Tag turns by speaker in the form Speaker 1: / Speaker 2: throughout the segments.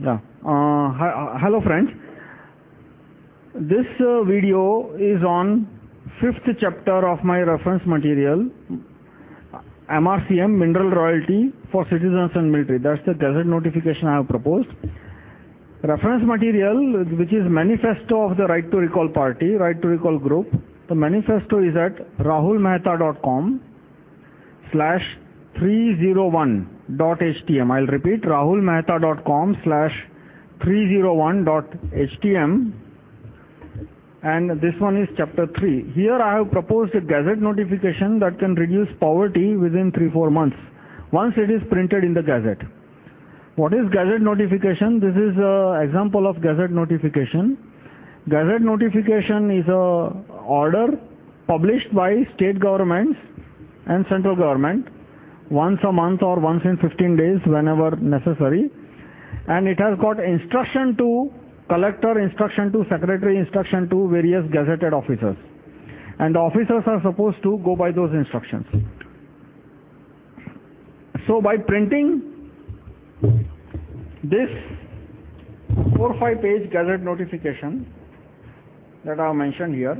Speaker 1: Yeah. Uh, hi, uh, hello friends. This uh, video is on fifth chapter of my reference material, MRCM, Mineral Royalty for Citizens and Military. That's the Gazette notification I have proposed. Reference material, which is manifesto of the Right to Recall Party, Right to Recall Group. The manifesto is at rahulmehta.com slash 301.htm. I'll repeat, rahulmehta.com slash 301.htm and this one is chapter 3. Here I have proposed a gazette notification that can reduce poverty within 3-4 months once it is printed in the gazette. What is gazette notification? This is an example of gazette notification. Gazette notification is a order published by state governments and central government once a month or once in 15 days whenever necessary. And it has got instruction to collector instruction to secretary instruction to various gazetted officers. And the officers are supposed to go by those instructions. So by printing this 4 5 page gazette notification that I have mentioned here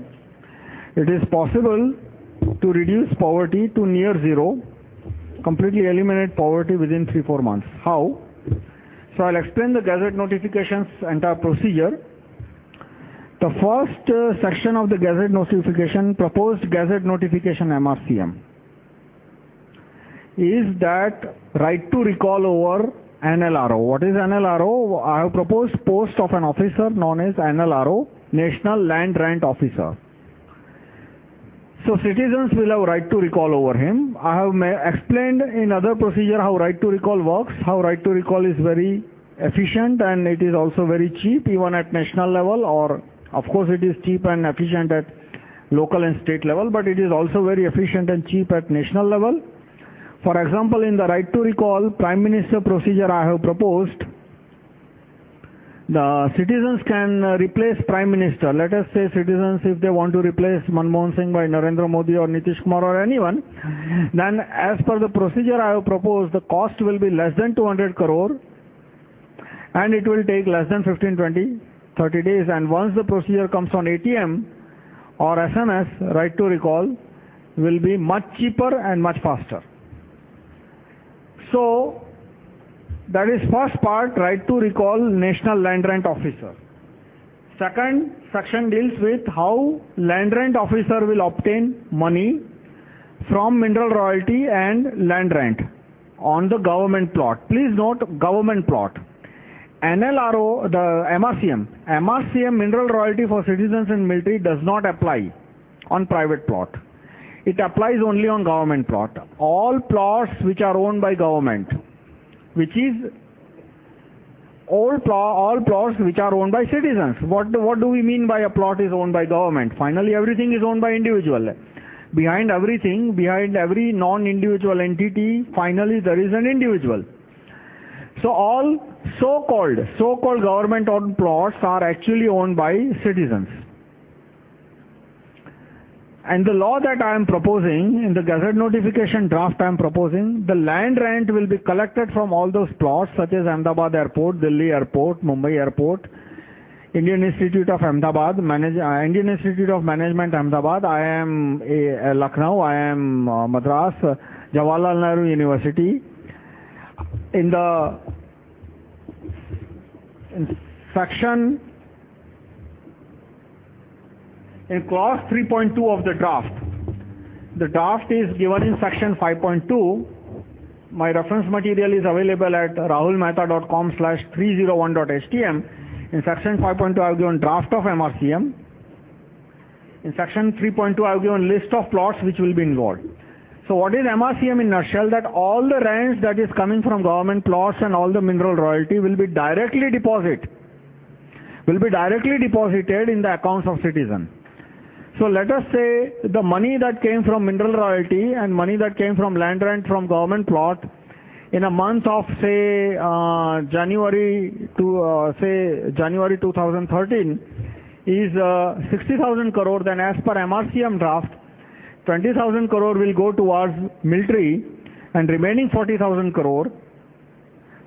Speaker 1: it is possible to reduce poverty to near zero completely eliminate poverty within 3 4 months how so I'll explain the Gazette notifications entire procedure. The first uh, section of the Gazette notification, proposed Gazette notification MRCM, is that right to recall over NLRO. What is NLRO? I have proposed post of an officer known as NLRO, National Land Rent Officer. So citizens will have right to recall over him. I have explained in other procedure how right to recall works, how right to recall is very efficient and it is also very cheap even at national level or of course it is cheap and efficient at local and state level but it is also very efficient and cheap at national level. For example, in the right to recall Prime Minister procedure I have proposed, the citizens can uh, replace Prime Minister. Let us say citizens, if they want to replace Manmohan Singh by Narendra Modi or Nitish Kumar or anyone, then as per the procedure I have proposed, the cost will be less than 200 crore and it will take less than 15, 20, 30 days. And once the procedure comes on ATM or SMS, right to recall will be much cheaper and much faster. So, that is first part, right to recall National Land Rent Officer. Second section deals with how land rent officer will obtain money from mineral royalty and land rent on the government plot. Please note government plot. NLRO, the MRCM, MRCM mineral royalty for citizens and military does not apply on private plot. It applies only on government plot. All plots which are owned by government which is all, pl all plots which are owned by citizens. What, what do we mean by a plot is owned by government? Finally, everything is owned by individual. Behind everything, behind every non-individual entity, finally there is an individual. So all so-called, so-called government-owned plots are actually owned by citizens. And the law that I am proposing, in the Gazette notification draft I am proposing, the land rent will be collected from all those plots such as Ahmedabad Airport, Delhi Airport, Mumbai Airport, Indian Institute of Ahmedabad, uh, Indian Institute of Management Ahmedabad, IIM Lucknow, I am uh, Madras, uh, Jawaharlal Nehru University. In the in section in clause 3.2 of the draft. The draft is given in section 5.2. My reference material is available at rahulmehta.com slash 301.htm. In section 5.2 I have given draft of MRCM. In section 3.2 I have given list of plots which will be involved. So what is MRCM in nutshell? That all the rents that is coming from government plots and all the mineral royalty will be directly deposited will be directly deposited in the accounts of citizen. So let us say the money that came from mineral royalty and money that came from land rent from government plot in a month of say uh, January to uh, say January 2013 is uh, 60,000 crore then as per MRCM draft 20,000 crore will go towards military and remaining 40,000 crore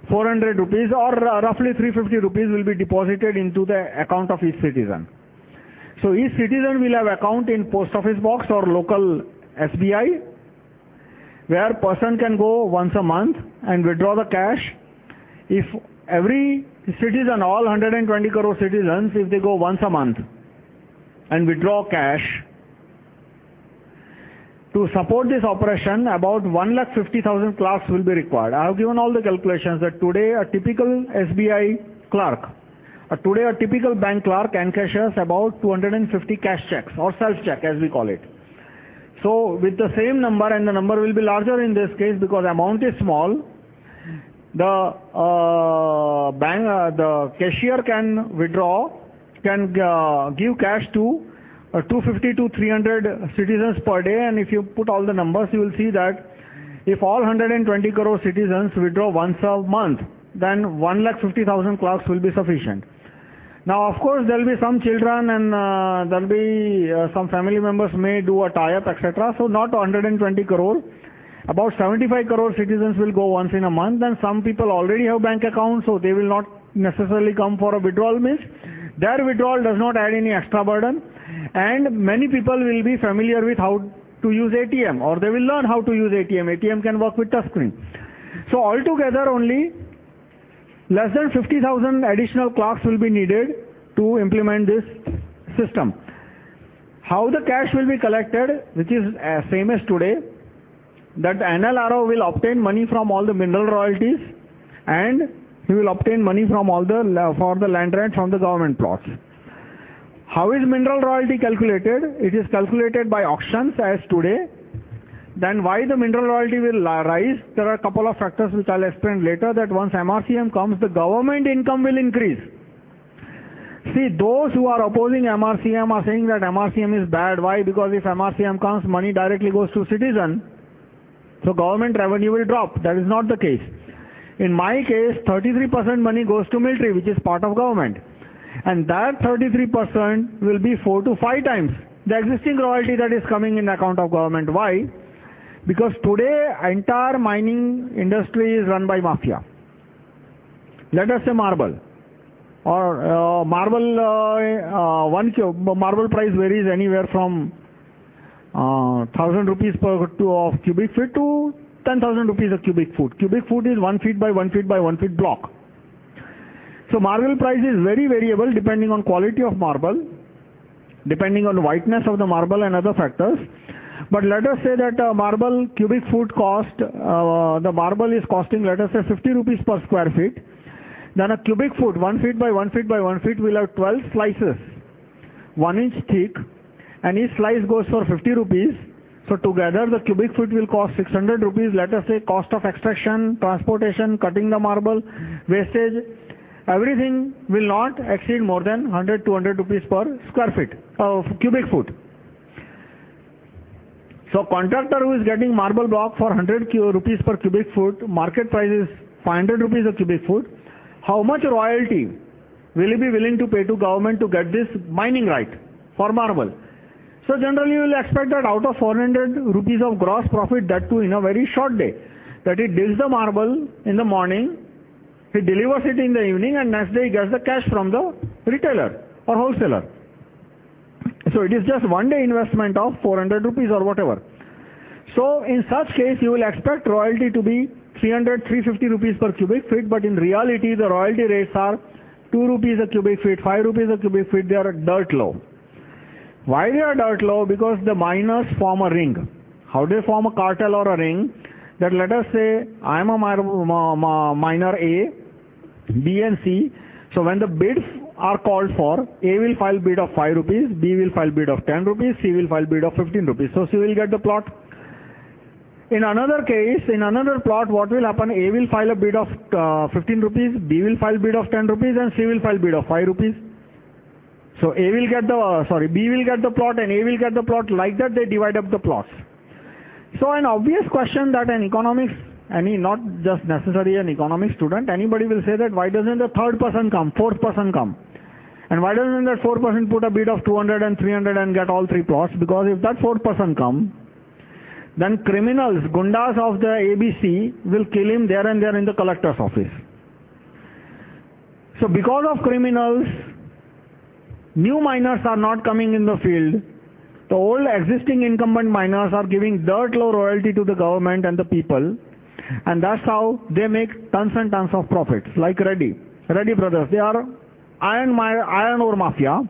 Speaker 1: 400 rupees or roughly 350 rupees will be deposited into the account of each citizen. So each citizen will have account in post office box or local SBI where person can go once a month and withdraw the cash. If every citizen, all 120 crore citizens, if they go once a month and withdraw cash, to support this operation, about 1,50,000 clerks will be required. I have given all the calculations that today a typical SBI clerk, today a typical bank clerk encashes about 250 cash checks or self-check as we call it. So with the same number and the number will be larger in this case because amount is small, the uh, bank, uh, the cashier can withdraw, can uh, give cash to uh, 250 to 300 citizens per day and if you put all the numbers you will see that if all 120 crore citizens withdraw once a month then 1,50,000 clerks will be sufficient. Now of course there will be some children and uh, there will be uh, some family members may do a tie-up etc. So not 120 crore. About 75 crore citizens will go once in a month and some people already have bank accounts so they will not necessarily come for a withdrawal means their withdrawal does not add any extra burden and many people will be familiar with how to use ATM or they will learn how to use ATM. ATM can work with touchscreen. So altogether only less than 50,000 additional clerks will be needed to implement this system. How the cash will be collected, which is uh, same as today, that NLRO will obtain money from all the mineral royalties and he will obtain money from all the for the land rent from the government plots. How is mineral royalty calculated? It is calculated by auctions as today. Then why the mineral royalty will rise? There are a couple of factors which I'll explain later that once MRCM comes, the government income will increase. See, those who are opposing MRCM are saying that MRCM is bad. Why? Because if MRCM comes, money directly goes to citizen. So government revenue will drop. That is not the case. In my case, 33% money goes to military, which is part of government and that 33% will be 4 to 5 times the existing royalty that is coming in account of government. Why? Because today entire mining industry is run by mafia. Let us say marble or uh, marble uh, uh, one marble price varies anywhere from uh, thousand rupees per to of cubic feet to 10,000 rupees a cubic foot. Cubic foot is one feet by one feet by one feet block. So marble price is very variable depending on quality of marble, depending on whiteness of the marble and other factors. But let us say that uh, marble cubic foot cost, uh, the marble is costing let us say 50 rupees per square feet. Then a cubic foot, 1 feet by 1 feet by 1 feet will have 12 slices, 1 inch thick and each slice goes for 50 rupees. So together the cubic foot will cost 600 rupees. Let us say cost of extraction, transportation, cutting the marble, wastage, everything will not exceed more than 100 200 rupees per square feet cubic foot so contractor who is getting marble block for 100 rupees per cubic foot market price is 500 rupees a cubic foot how much royalty will he be willing to pay to government to get this mining right for marble so generally you will expect that out of 400 rupees of gross profit that too in a very short day that he digs the marble in the morning he delivers it in the evening and next day he gets the cash from the retailer or wholesaler. So it is just one day investment of 400 rupees or whatever. So in such case you will expect royalty to be 300, 350 rupees per cubic feet but in reality the royalty rates are 2 rupees a cubic feet, 5 rupees a cubic feet, they are dirt low. Why they are dirt low? Because the miners form a ring. How do they form a cartel or a ring? That let us say I am a miner A B and C. So when the bids are called for, A will file bid of 5 rupees, B will file bid of 10 rupees, C will file bid of 15 rupees. So C will get the plot. In another case, in another plot, what will happen? A will file a bid of uh, 15 rupees, B will file bid of 10 rupees, and C will file bid of 5 rupees. So A will get the, uh, sorry, B will get the plot and A will get the plot. Like that, they divide up the plots. So an obvious question that an economics any not just necessarily an economics student, anybody will say that why doesn't the third person come, fourth person come? And why doesn't that 4% put a bid of 200 and 300 and get all three plots? Because if that 4% come, then criminals, gundas of the ABC will kill him there and there in the collector's office. So because of criminals, new miners are not coming in the field. The old existing incumbent miners are giving dirt low royalty to the government and the people. And that's how they make tons and tons of profits, like Reddy. Reddy brothers, they are iron, iron ore mafia.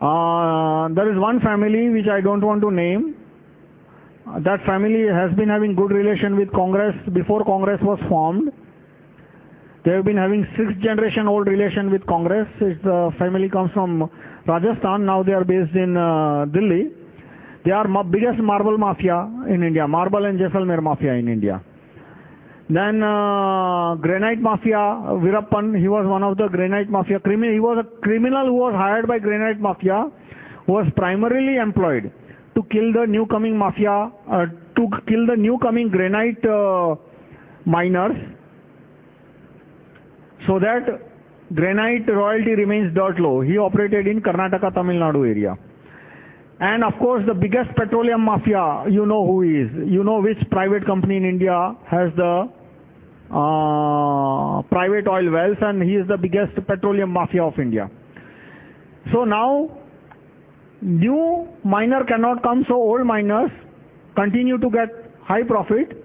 Speaker 1: Uh, there is one family which I don't want to name. That family has been having good relation with Congress before Congress was formed. They have been having six generation old relation with Congress. Uh, family comes from Rajasthan. Now they are based in uh, Delhi. They are biggest marble mafia in India, marble and Jaisalmer mafia in India. Then uh, Granite Mafia, Veerappan, he was one of the Granite Mafia criminal. He was a criminal who was hired by Granite Mafia, was primarily employed to kill the new coming mafia, uh, to kill the new coming granite uh, miners, so that granite royalty remains dirt low. He operated in Karnataka, Tamil Nadu area. And of course, the biggest petroleum mafia, you know who he is. You know which private company in India has the Uh, private oil wells, and he is the biggest petroleum mafia of India. So now, new miner cannot come, so old miners continue to get high profit.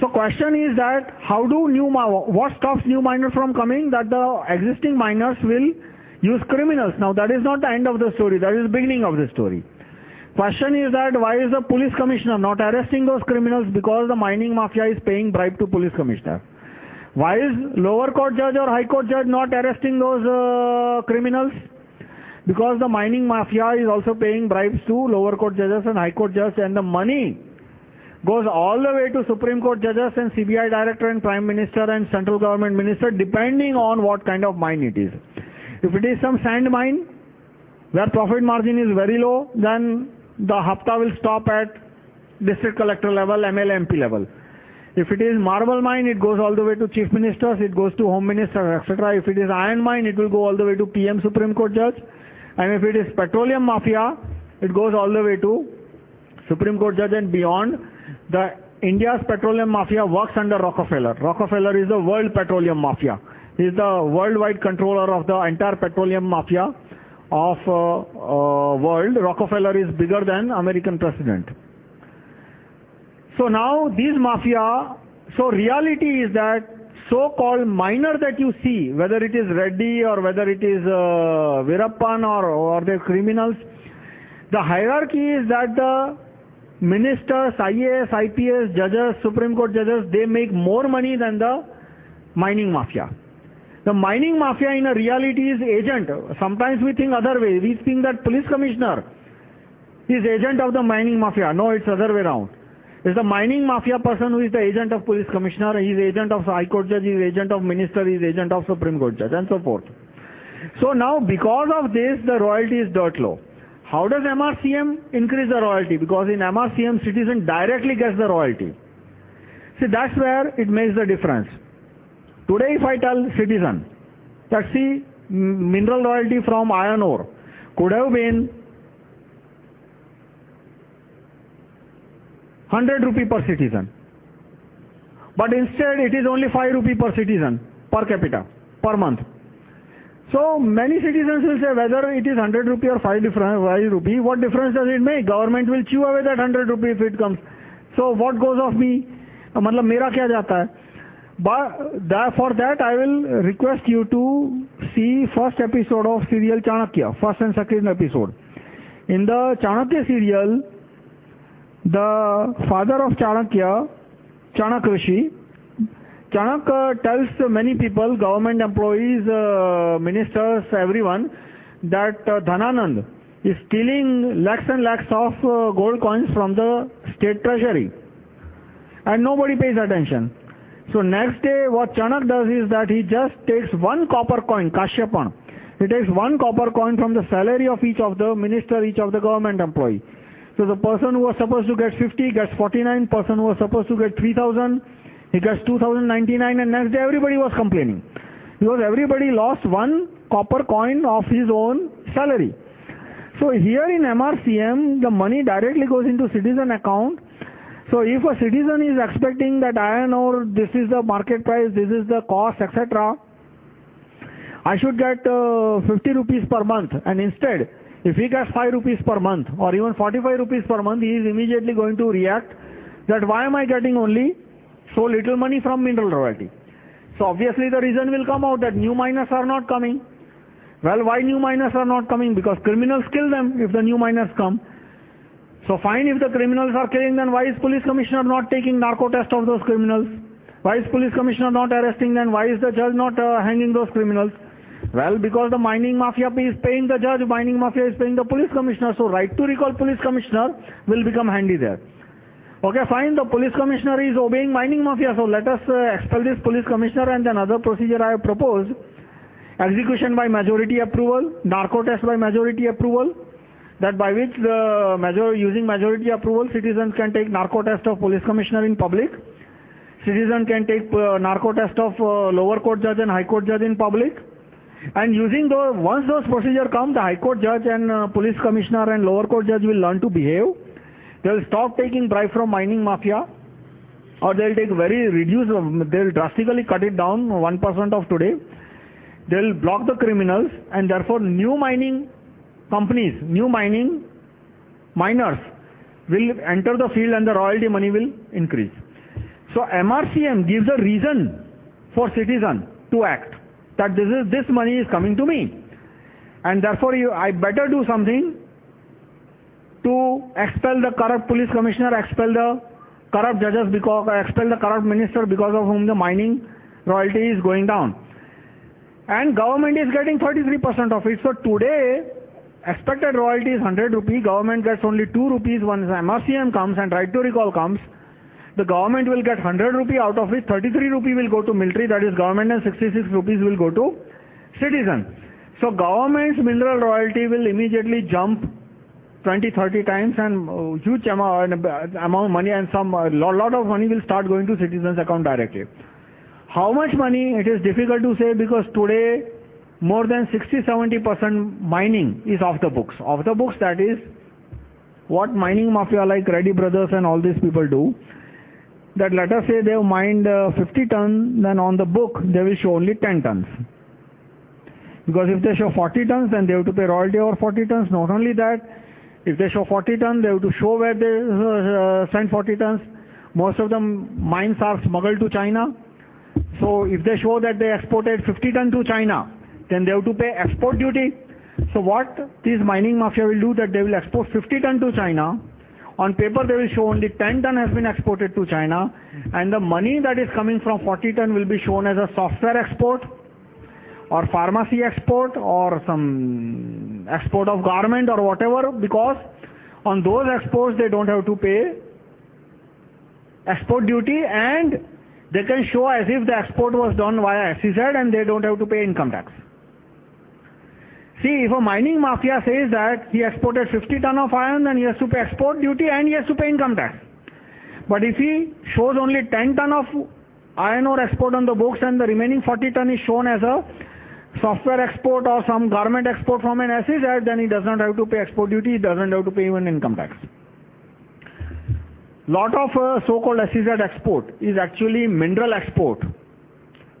Speaker 1: So question is that how do new what stops new miners from coming? That the existing miners will use criminals. Now that is not the end of the story, that is the beginning of the story. Question is that why is the police commissioner not arresting those criminals because the mining mafia is paying bribe to police commissioner? Why is lower court judge or high court judge not arresting those uh, criminals? Because the mining mafia is also paying bribes to lower court judges and high court judges and the money goes all the way to Supreme Court judges and CBI director and Prime Minister and central government minister depending on what kind of mine it is. If it is some sand mine where profit margin is very low, then the hafta will stop at district collector level, MLA, MP level. If it is marble mine, it goes all the way to chief ministers, it goes to home minister, etc. If it is iron mine, it will go all the way to PM Supreme Court judge. And if it is petroleum mafia, it goes all the way to Supreme Court judge and beyond. The India's petroleum mafia works under Rockefeller. Rockefeller is the world petroleum mafia. He is the worldwide controller of the entire petroleum mafia of uh, uh, world. Rockefeller is bigger than American president. So now these mafia, so reality is that so-called miner that you see, whether it is Reddy or whether it is uh, Veerappan or, or the criminals, the hierarchy is that the ministers, IAS, IPS, judges, Supreme Court judges, they make more money than the mining mafia. The mining mafia in a reality is agent. Sometimes we think other way. We think that police commissioner is agent of the mining mafia. No, it's other way around. It's the mining mafia person who is the agent of police commissioner, he is agent of high court judge, he is agent of minister, he is agent of supreme court judge and so forth. So now because of this the royalty is dirt low. How does MRCM increase the royalty? Because in MRCM citizen directly gets the royalty. See that's where it makes the difference. Today if I tell citizen that see mineral royalty from iron ore could have been 100 rupee per citizen. But instead it is only 5 rupee per citizen per capita per month. So many citizens will say whether it is 100 rupee or 5, 5 rupee, what difference does it make? Government will chew away that 100 rupee if it comes. So what goes off me? मतलब मेरा क्या जाता है for that, I will request you to see first episode of serial Chanakya, first and second episode. In the Chanakya serial, the father of Chanakya, Chanak Rishi, Chanak uh, tells many people, government employees, uh, ministers, everyone, that uh, Dhananand is stealing lakhs and lakhs of gold coins from the state treasury. And nobody pays attention. So next day what Chanak does is that he just takes one copper coin, Kashyapan. He takes one copper coin from the salary of each of the minister, each of the government employee. So the person who was supposed to get 50 gets 49, person who was supposed to get 3000, he gets 2099 and next day everybody was complaining. Because everybody lost one copper coin of his own salary. So here in MRCM, the money directly goes into citizen account So if a citizen is expecting that iron ore, this is the market price, this is the cost, etc., I should get uh, 50 rupees per month and instead if he gets 5 rupees per month or even 45 rupees per month, he is immediately going to react that why am I getting only so little money from mineral royalty? So obviously the reason will come out that new miners are not coming. Well, why new miners are not coming? Because criminals kill them if the new miners come. So fine if the criminals are killing then why is police commissioner not taking narco test of those criminals? Why is police commissioner not arresting them? Why is the judge not uh, hanging those criminals? Well, because the mining mafia is paying the judge, mining mafia is paying the police commissioner. So right to recall police commissioner will become handy there. Okay, fine, the police commissioner is obeying mining mafia. So let us uh, expel this police commissioner and then other procedure I have proposed. Execution by majority approval, narco test by majority approval, that by which the major, using majority approval, citizens can take narco test of police commissioner in public. Citizen can take uh, narco test of uh, lower court judge and high court judge in public and using those, once those procedure come, the High Court judge and uh, police commissioner and lower court judge will learn to behave. They will stop taking bribe from mining mafia or they will take very reduce, they will drastically cut it down 1% of today. They will block the criminals and therefore new mining companies, new mining miners will enter the field and the royalty money will increase. So MRCM gives a reason for citizen to act that this is this money is coming to me and therefore you, I better do something to expel the corrupt police commissioner, expel the corrupt judges because expel the corrupt minister because of whom the mining royalty is going down. And government is getting 33% of it. So today expected royalty is 100 rupees, government gets only 2 rupees once MRCM comes and right to recall comes the government will get 100 rupee out of which 33 rupee will go to military that is government and 66 rupees will go to citizen. So government's mineral royalty will immediately jump 20, 30 times and uh, huge amount, amount of money and some uh, lot of money will start going to citizens account directly. How much money? It is difficult to say because today more than 60-70% mining is off the books. Off the books that is what mining mafia like Reddy Brothers and all these people do that let us say they have mined uh, 50 tons, then on the book they will show only 10 tons. Because if they show 40 tons, then they have to pay royalty over 40 tons. Not only that, if they show 40 tons, they have to show where they uh, sent 40 tons. Most of the mines are smuggled to China. So if they show that they exported 50 tons to China, then they have to pay export duty. So what these mining mafia will do that they will export 50 ton to China on paper they will show only 10 ton has been exported to China and the money that is coming from 40 ton will be shown as a software export or pharmacy export or some export of garment or whatever because on those exports they don't have to pay export duty and they can show as if the export was done via SEZ and they don't have to pay income tax. See, if a mining mafia says that he exported 50 ton of iron, then he has to pay export duty and he has to pay income tax. But if he shows only 10 ton of iron ore export on the books and the remaining 40 ton is shown as a software export or some garment export from an SEZ, then he does not have to pay export duty, he doesn't have to pay even income tax. Lot of uh, so-called SEZ export is actually mineral export,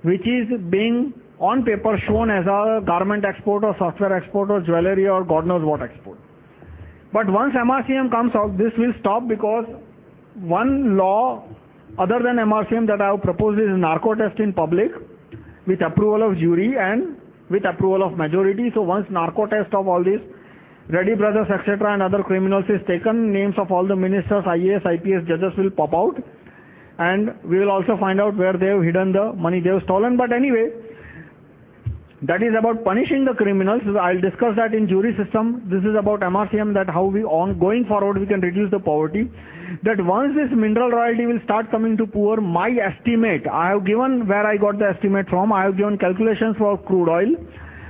Speaker 1: which is being on paper shown as a garment export or software export or jewelry or God knows what export. But once MRCM comes out, this will stop because one law other than MRCM that I have proposed is narco test in public with approval of jury and with approval of majority. So once narco test of all these Reddy Brothers etc. and other criminals is taken, names of all the ministers, IAS, IPS judges will pop out and we will also find out where they have hidden the money they have stolen. But anyway, that is about punishing the criminals. I'll discuss that in jury system. This is about MRCM that how we on going forward we can reduce the poverty. That once this mineral royalty will start coming to poor, my estimate, I have given where I got the estimate from. I have given calculations for crude oil.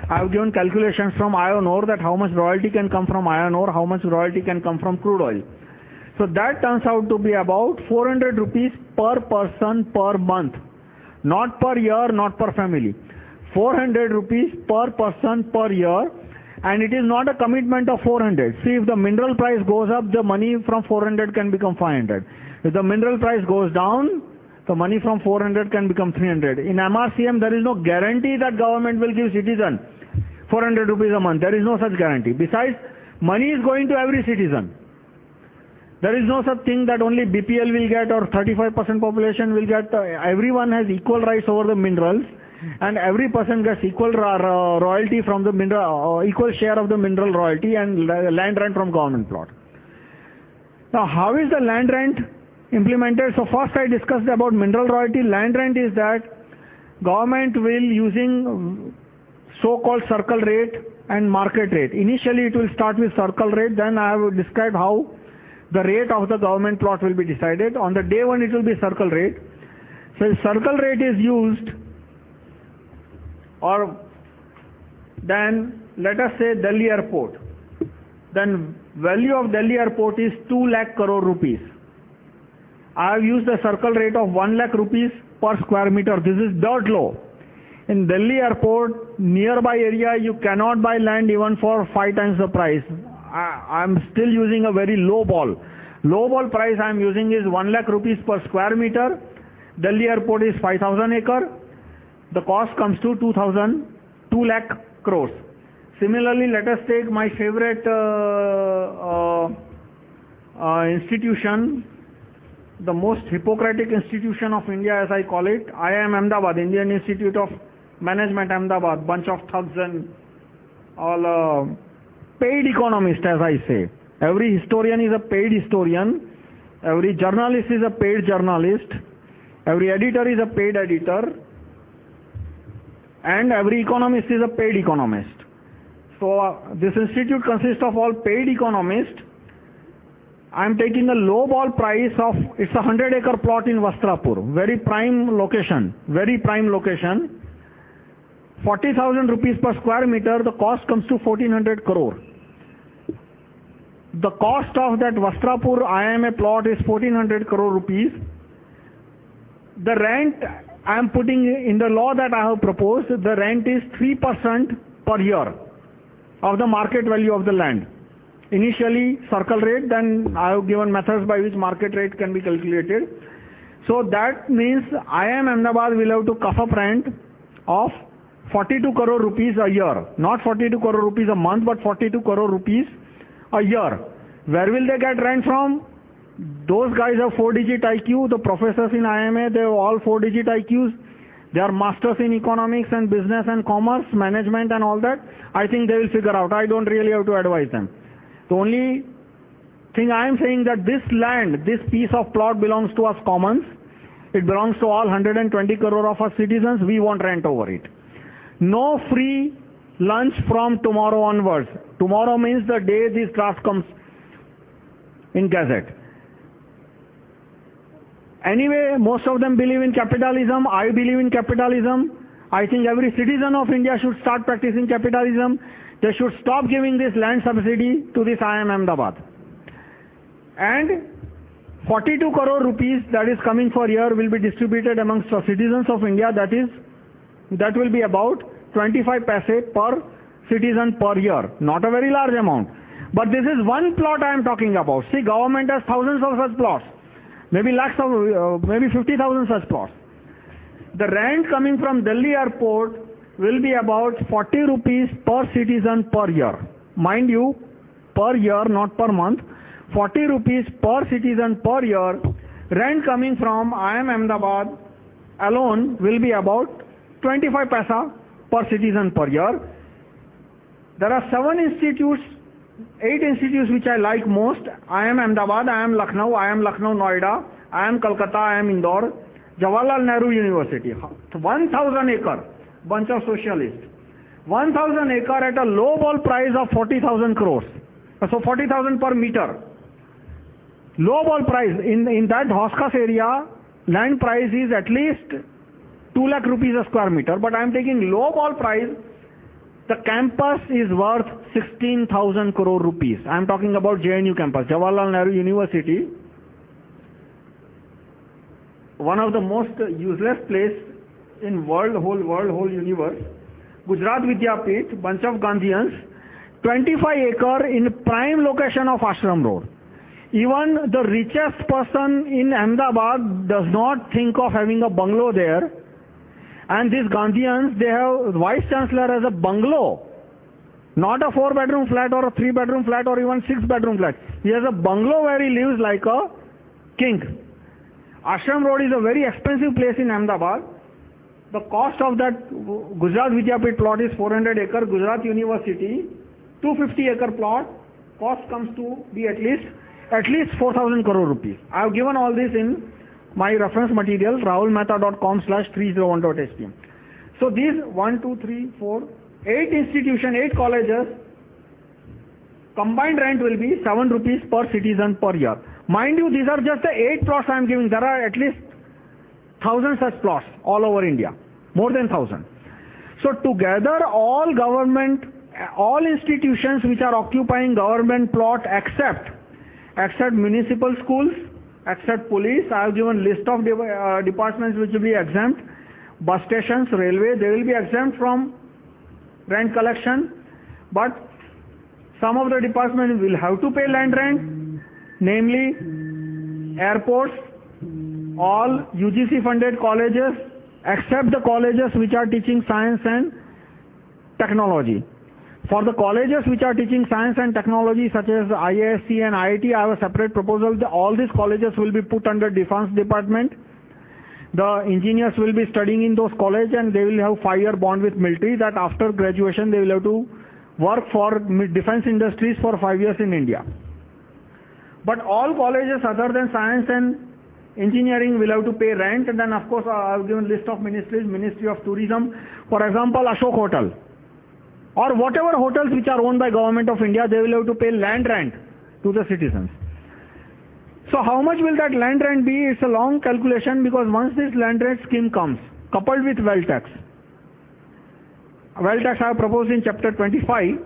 Speaker 1: I have given calculations from iron ore that how much royalty can come from iron ore, how much royalty can come from crude oil. So that turns out to be about 400 rupees per person per month. Not per year, not per family. 400 rupees per person per year and it is not a commitment of 400. See, if the mineral price goes up, the money from 400 can become 500. If the mineral price goes down, the money from 400 can become 300. In MRCM, there is no guarantee that government will give citizen 400 rupees a month. There is no such guarantee. Besides, money is going to every citizen. There is no such thing that only BPL will get or 35% population will get. Uh, everyone has equal rights over the minerals and every person gets equal royalty from the mineral, uh, equal share of the mineral royalty and land rent from government plot. Now, how is the land rent implemented? So first I discussed about mineral royalty. Land rent is that government will using so-called circle rate and market rate. Initially it will start with circle rate, then I have described how the rate of the government plot will be decided. On the day one it will be circle rate. So if circle rate is used or then let us say Delhi airport then value of Delhi airport is 2 lakh crore rupees. I have used the circle rate of 1 lakh rupees per square meter. This is dirt low. In Delhi airport, nearby area, you cannot buy land even for five times the price. I, am still using a very low ball. Low ball price I am using is 1 lakh rupees per square meter. Delhi airport is 5000 acre. The cost comes to 2000, 2 lakh crores. Similarly, let us take my favorite uh, uh, uh, institution, the most Hippocratic institution of India as I call it, IIM Ahmedabad, Indian Institute of Management Ahmedabad, bunch of thugs and all paid economists, as I say. Every historian is a paid historian. Every journalist is a paid journalist. Every editor is a paid editor. And every economist is a paid economist. So uh, this institute consists of all paid economists. I am taking a low ball price of, it's a 100 acre plot in Vastrapur. Very prime location. Very prime location. 40,000 rupees per square meter, the cost comes to 1400 crore the cost of that Vastrapur IMA plot is 1400 crore rupees. The rent I am putting in the law that I have proposed, the rent is 3% per year of the market value of the land. Initially circle rate, then I have given methods by which market rate can be calculated. So that means I IIM Ahmedabad will have to cough up rent of 42 crore rupees a year. Not 42 crore rupees a month, but 42 crore rupees a year. Where will they get rent from? Those guys have four digit IQ. The professors in IMA, they have all four digit IQs. They are masters in economics and business and commerce, management and all that. I think they will figure out. I don't really have to advise them. The only thing I am saying that this land, this piece of plot belongs to us commons. It belongs to all 120 crore of us citizens. We want rent over it. No free lunch from tomorrow onwards. Tomorrow means the day this draft comes in Gazette. Anyway, most of them believe in capitalism. I believe in capitalism. I think every citizen of India should start practicing capitalism. They should stop giving this land subsidy to this IIM Ahmedabad. And 42 crore rupees that is coming for year will be distributed amongst the citizens of India. That is, that will be about 25 paise per citizen per year. Not a very large amount. But this is one plot I am talking about. See, government has thousands of such plots. Maybe lakhs of, uh, maybe 50,000 such plots. The rent coming from Delhi airport will be about 40 rupees per citizen per year. Mind you, per year, not per month. 40 rupees per citizen per year. Rent coming from IIM Ahmedabad alone will be about 25 paisa per citizen per year. There are seven institutes eight institutes which I like most. IIM Ahmedabad, IIM Lucknow, IIM Lucknow Noida, IIM Kolkata, IIM Indore, Jawaharlal Nehru University. 1000 acre, bunch of socialists. 1000 acre at a low ball price of 40,000 crores. Uh, so 40,000 per meter. Low ball price. In, in that Hauz Khas area, land price is at least 2 lakh rupees a square meter. But I am taking low ball price the campus is worth 16,000 crore rupees. I am talking about JNU campus, Jawaharlal Nehru University. One of the most useless place in world, whole world, whole universe. Gujarat Vidyapith, bunch of Gandhians, 25 acre in prime location of Ashram Road. Even the richest person in Ahmedabad does not think of having a bungalow there. And these Gandhians, they have Vice Chancellor as a bungalow. Not a four bedroom flat or a three bedroom flat or even six bedroom flat. He has a bungalow where he lives like a king. Ashram Road is a very expensive place in Ahmedabad. The cost of that Gujarat Vidyapith plot is 400 acre. Gujarat University, 250 acre plot. Cost comes to be at least at least 4,000 crore rupees. I have given all this in my reference material rahulmehta.com slash 301.htm. So these 1, 2, 3, 4, 8 institutions, 8 colleges, combined rent will be 7 rupees per citizen per year. Mind you, these are just the 8 plots I am giving. There are at least 1000 such plots all over India. More than 1000. So together all government, all institutions which are occupying government plot except, except municipal schools, except police, I have given list of de uh, departments which will be exempt, bus stations, railway, they will be exempt from rent collection, but some of the departments will have to pay land rent, namely airports, all UGC funded colleges, except the colleges which are teaching science and technology. For the colleges which are teaching science and technology such as IISc and IIT, I have a separate proposal. All these colleges will be put under defense department. The engineers will be studying in those colleges and they will have five-year bond with military that after graduation they will have to work for defense industries for five years in India. But all colleges other than science and engineering will have to pay rent and then of course I have given list of ministries, Ministry of Tourism, for example Ashok Hotel or whatever hotels which are owned by government of India, they will have to pay land rent to the citizens. So how much will that land rent be? It's a long calculation because once this land rent scheme comes, coupled with wealth tax, wealth tax I have proposed in chapter 25,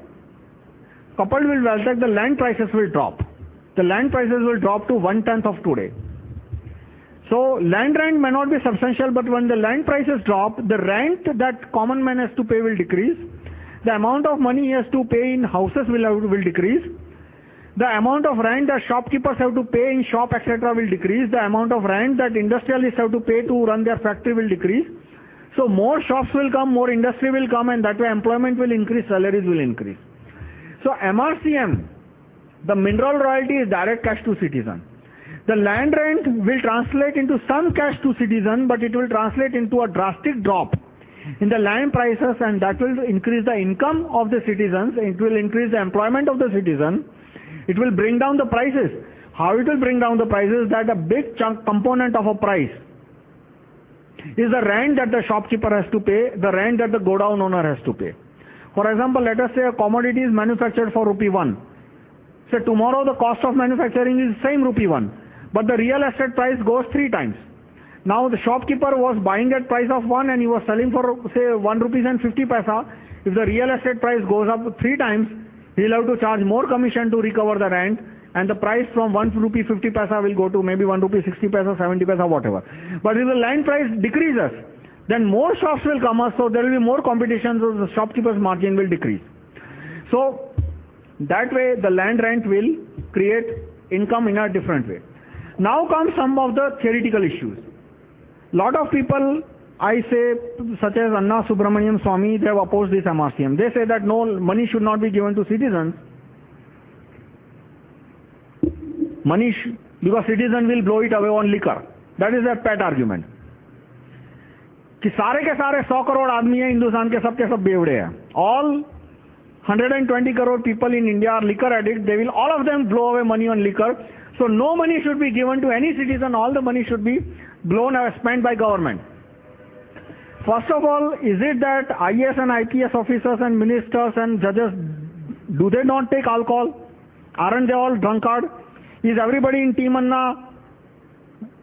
Speaker 1: coupled with wealth tax, the land prices will drop. The land prices will drop to one-tenth of today. So land rent may not be substantial, but when the land prices drop, the rent that common man has to pay will decrease the amount of money he has to pay in houses will, will decrease. The amount of rent that shopkeepers have to pay in shop etc. will decrease. The amount of rent that industrialists have to pay to run their factory will decrease. So more shops will come, more industry will come and that way employment will increase, salaries will increase. So MRCM, the mineral royalty is direct cash to citizen. The land rent will translate into some cash to citizen but it will translate into a drastic drop in the land prices and that will increase the income of the citizens, it will increase the employment of the citizen, it will bring down the prices. How it will bring down the prices that a big chunk component of a price is the rent that the shopkeeper has to pay, the rent that the godown owner has to pay. For example, let us say a commodity is manufactured for rupee 1. Say tomorrow the cost of manufacturing is same rupee 1, but the real estate price goes 3 times. Now the shopkeeper was buying at price of 1 and he was selling for say 1 rupees and 50 paisa. If the real estate price goes up 3 times, he'll have to charge more commission to recover the rent and the price from 1 rupee 50 paisa will go to maybe 1 rupee 60 paisa, 70 paisa, whatever. But if the land price decreases, then more shops will come up, so there will be more competition, so the shopkeeper's margin will decrease. So that way the land rent will create income in a different way. Now come some of the theoretical issues lot of people, I say, such as Anna Subramanian Swamy, they have opposed this MRCM. They say that no, money should not be given to citizens. Money, because citizen will blow it away on liquor. That is their pet argument. कि सारे के सारे 100 करोड़ आदमी हैं हिंदुस्तान के सब के सब बेवड़े हैं 120 crore people in India are liquor addicts. They will all of them blow away money on liquor. So no money should be given to any citizen. All the money should be blown or spent by government. First of all, is it that IAS and IPS officers and ministers and judges, do they not take alcohol? Aren't they all drunkard? Is everybody in Team Anna,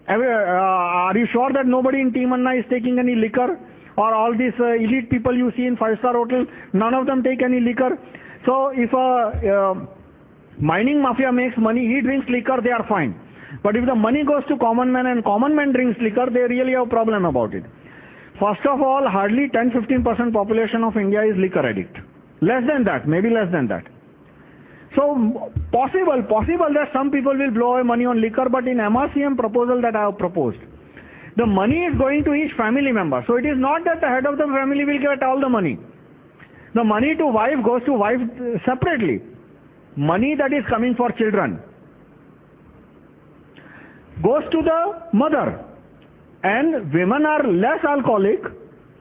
Speaker 1: uh, are you sure that nobody in Team Anna is taking any liquor? Or all these uh, elite people you see in five-star hotel, none of them take any liquor. So if a uh, mining mafia makes money, he drinks liquor, they are fine. But if the money goes to common man and common man drinks liquor, they really have a problem about it. First of all, hardly 10-15% population of India is liquor addict. Less than that, maybe less than that. So possible, possible that some people will blow away money on liquor, but in MRCM proposal that I have proposed, the money is going to each family member. So it is not that the head of the family will get all the money. The money to wife goes to wife separately. Money that is coming for children goes to the mother. And women are less alcoholic.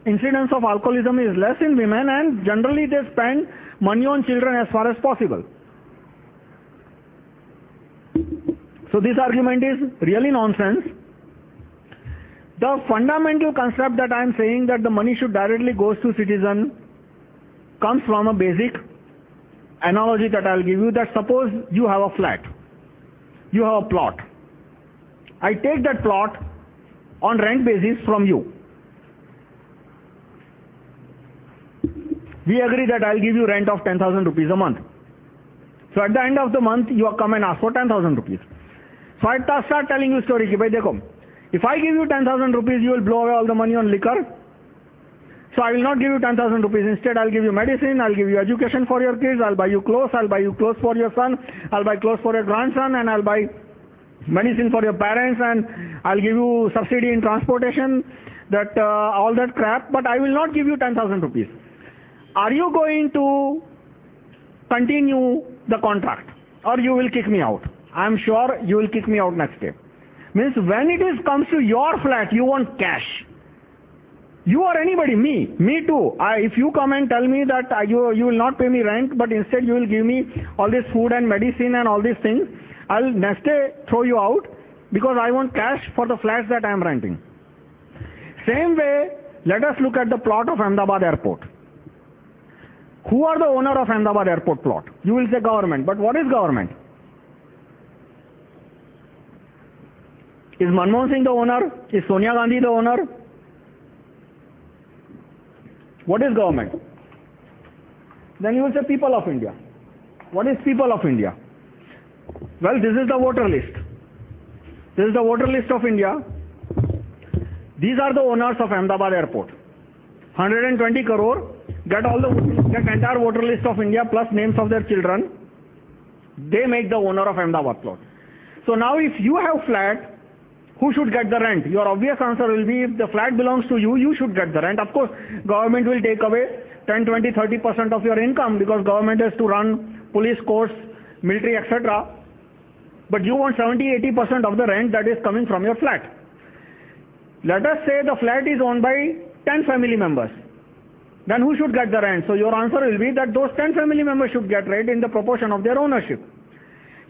Speaker 1: Incidence of alcoholism is less in women and generally they spend money on children as far as possible. So this argument is really nonsense. The fundamental concept that I am saying that the money should directly goes to citizen comes from a basic analogy that I'll give you that suppose you have a flat, you have a plot. I take that plot on rent basis from you. We agree that I'll give you rent of 10,000 rupees a month. So at the end of the month, you come and ask for 10,000 rupees. So I start telling you story ki bhai dekho, if I give you 10,000 rupees, you will blow away all the money on liquor. So I will not give you 10,000 rupees. Instead, I'll give you medicine, I'll give you education for your kids, I'll buy you clothes, I'll buy you clothes for your son, I'll buy clothes for your grandson, and I'll buy medicine for your parents, and I'll give you subsidy in transportation, that uh, all that crap, but I will not give you 10,000 rupees. Are you going to continue the contract or you will kick me out? I am sure you will kick me out next day. Means when it is comes to your flat, you want cash. You or anybody, me, me too. I, if you come and tell me that uh, you, you will not pay me rent, but instead you will give me all this food and medicine and all these things, I'll next day throw you out because I want cash for the flats that I am renting. Same way, let us look at the plot of Ahmedabad airport. Who are the owner of Ahmedabad airport plot? You will say government, but what is government? Is Manmohan Singh the owner? Is Sonia Gandhi the owner? What is government? Then you will say people of India. What is people of India? Well, this is the voter list. This is the voter list of India. These are the owners of Ahmedabad airport. 120 crore, get all the, get entire voter list of India plus names of their children. They make the owner of Ahmedabad plot. So now if you have flat, who should get the rent? Your obvious answer will be if the flat belongs to you, you should get the rent. Of course, government will take away 10, 20, 30% of your income because government has to run police courts, military, etc. But you want 70, 80% of the rent that is coming from your flat. Let us say the flat is owned by 10 family members. Then who should get the rent? So your answer will be that those 10 family members should get rent in the proportion of their ownership.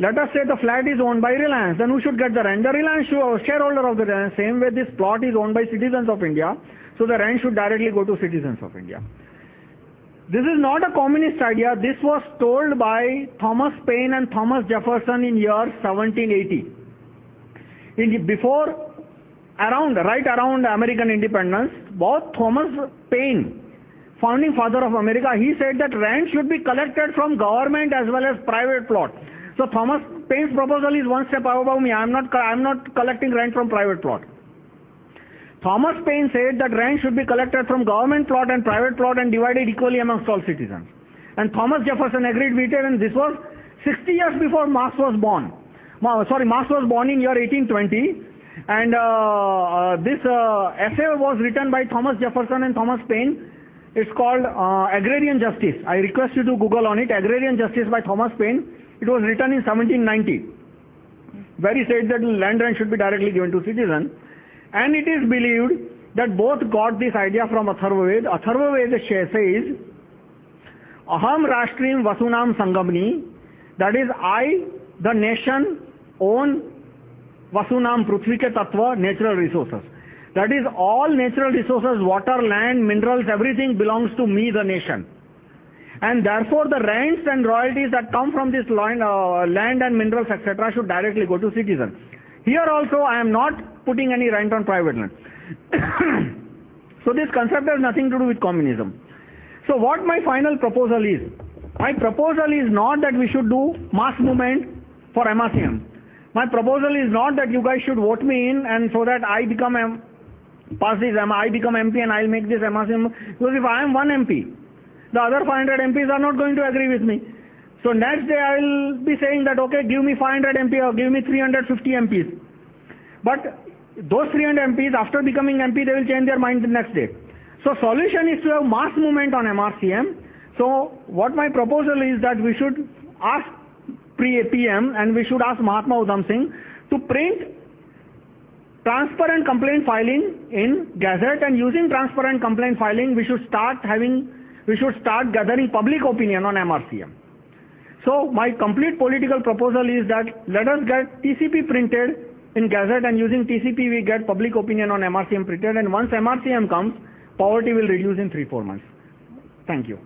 Speaker 1: Let us say the flat is owned by Reliance, then who should get the rent? The Reliance uh, shareholder of the Reliance. Same way this plot is owned by citizens of India, so the rent should directly go to citizens of India. This is not a communist idea. This was told by Thomas Paine and Thomas Jefferson in year 1780. In before, around, right around American independence, both Thomas Paine, founding father of America, he said that rent should be collected from government as well as private plot. So Thomas Paine's proposal is one step above me. I am not, I am not collecting rent from private plot. Thomas Paine said that rent should be collected from government plot and private plot and divided equally amongst all citizens. And Thomas Jefferson agreed with it and this was 60 years before Marx was born. Sorry, Marx was born in year 1820 and uh, uh, this uh, essay was written by Thomas Jefferson and Thomas Paine. It's called uh, Agrarian Justice. I request you to Google on it, Agrarian Justice by Thomas Paine. It was written in 1790, where he said that land rent should be directly given to citizens. And it is believed that both got this idea from Atharvaved. Atharvaved says, Aham Rashtrim Vasunam Sangamni, that is, I, the nation, own Vasunam Prithvike Tattva, natural resources. That is, all natural resources, water, land, minerals, everything belongs to me, the nation and therefore the rents and royalties that come from this uh, land and minerals etc. should directly go to citizens. Here also I am not putting any rent on private land. so this concept has nothing to do with communism. So what my final proposal is, my proposal is not that we should do mass movement for MRCM. My proposal is not that you guys should vote me in and so that I become M pass this I become MP and I'll make this MRCM because if I am one MP the other 500 MPs are not going to agree with me. So next day I will be saying that, okay, give me 500 MP or give me 350 MPs. Those 300 MPs, after becoming MP, they will change their mind the next day. So solution is to have mass movement on MRCM. So what my proposal is that we should ask PM and we should ask Mahatma Udham Singh to print transparent complaint filing in Gazette and using transparent complaint filing we should start having, we should start gathering public opinion on MRCM. So my complete political proposal is that let us get TCP printed in Gazette and using TCP we get public opinion on MRCM printed and once MRCM comes, poverty will reduce in 3-4 months. Thank you.